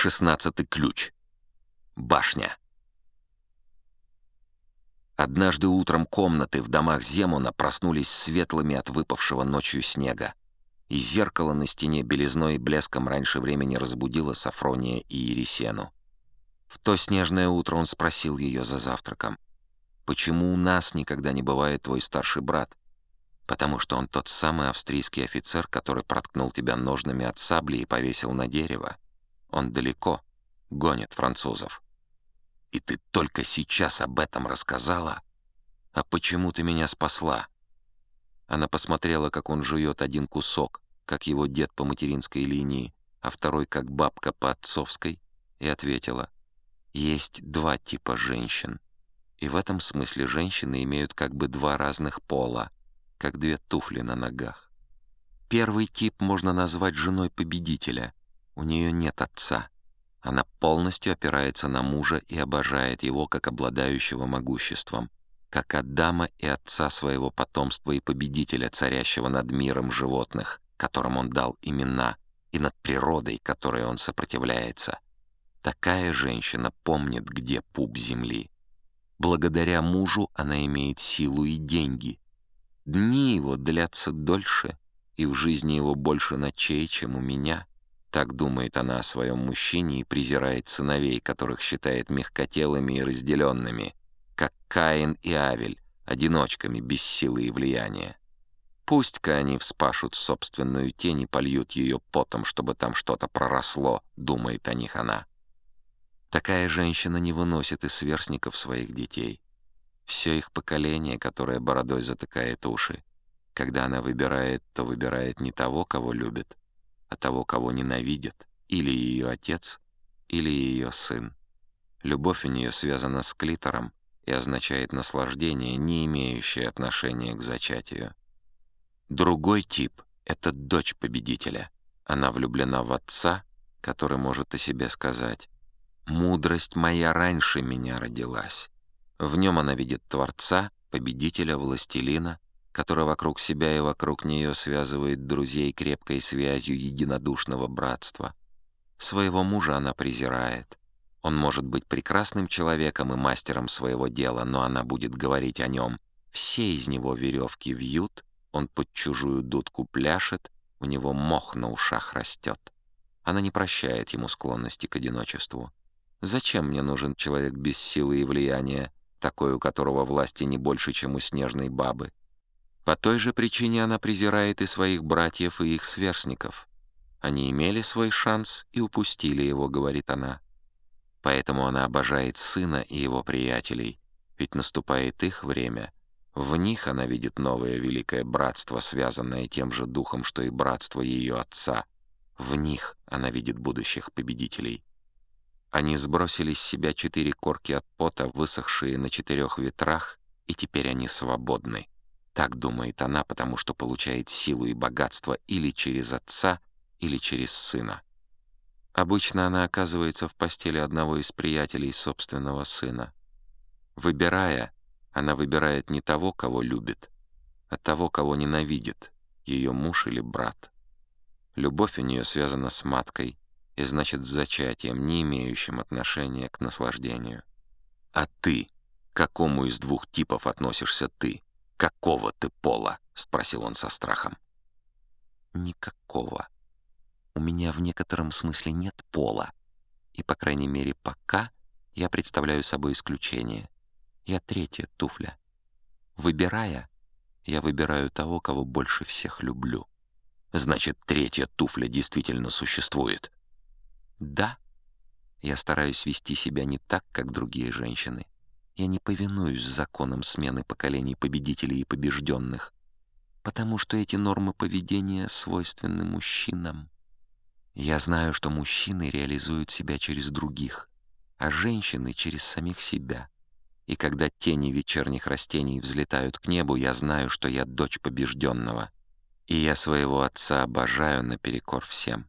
Шестнадцатый ключ. Башня. Однажды утром комнаты в домах Земуна проснулись светлыми от выпавшего ночью снега, и зеркало на стене белизной и блеском раньше времени разбудило Сафрония и Ересену. В то снежное утро он спросил ее за завтраком, «Почему у нас никогда не бывает твой старший брат?» «Потому что он тот самый австрийский офицер, который проткнул тебя ножными от сабли и повесил на дерево. Он далеко, гонит французов». И ты только сейчас об этом рассказала? А почему ты меня спасла?» Она посмотрела, как он жует один кусок, как его дед по материнской линии, а второй как бабка по отцовской, и ответила, «Есть два типа женщин, и в этом смысле женщины имеют как бы два разных пола, как две туфли на ногах. Первый тип можно назвать женой победителя, у нее нет отца». Она полностью опирается на мужа и обожает его как обладающего могуществом, как Адама и отца своего потомства и победителя, царящего над миром животных, которым он дал имена, и над природой, которой он сопротивляется. Такая женщина помнит, где пуп земли. Благодаря мужу она имеет силу и деньги. Дни его длятся дольше, и в жизни его больше ночей, чем у меня — так думает она о своем мужчине и презирает сыновей, которых считает мягкотелыми и разделенными, как Каин и Авель, одиночками без силы и влияния. Пусть-ка они вспашут собственную тень и польют ее потом, чтобы там что-то проросло, думает о них она. Такая женщина не выносит из сверстников своих детей. Все их поколение, которое бородой затыкает уши. Когда она выбирает, то выбирает не того, кого любит, а того, кого ненавидит, или ее отец, или ее сын. Любовь у нее связана с клитором и означает наслаждение, не имеющее отношения к зачатию. Другой тип — это дочь победителя. Она влюблена в отца, который может о себе сказать «Мудрость моя раньше меня родилась». В нем она видит Творца, победителя, властелина, который вокруг себя и вокруг нее связывает друзей крепкой связью единодушного братства. Своего мужа она презирает. Он может быть прекрасным человеком и мастером своего дела, но она будет говорить о нем. Все из него веревки вьют, он под чужую дудку пляшет, у него мох на ушах растет. Она не прощает ему склонности к одиночеству. Зачем мне нужен человек без силы и влияния, такой, у которого власти не больше, чем у снежной бабы? По той же причине она презирает и своих братьев, и их сверстников. Они имели свой шанс и упустили его, говорит она. Поэтому она обожает сына и его приятелей, ведь наступает их время. В них она видит новое великое братство, связанное тем же духом, что и братство ее отца. В них она видит будущих победителей. Они сбросили с себя четыре корки от пота, высохшие на четырех ветрах, и теперь они свободны. Так думает она, потому что получает силу и богатство или через отца, или через сына. Обычно она оказывается в постели одного из приятелей собственного сына. Выбирая, она выбирает не того, кого любит, а того, кого ненавидит, ее муж или брат. Любовь у нее связана с маткой и значит с зачатием, не имеющим отношения к наслаждению. А ты, к какому из двух типов относишься ты? «Какого ты пола?» — спросил он со страхом. «Никакого. У меня в некотором смысле нет пола. И, по крайней мере, пока я представляю собой исключение. Я третья туфля. Выбирая, я выбираю того, кого больше всех люблю. Значит, третья туфля действительно существует?» «Да. Я стараюсь вести себя не так, как другие женщины. Я не повинуюсь законам смены поколений победителей и побежденных, потому что эти нормы поведения свойственны мужчинам. Я знаю, что мужчины реализуют себя через других, а женщины — через самих себя. И когда тени вечерних растений взлетают к небу, я знаю, что я дочь побежденного, и я своего отца обожаю наперекор всем.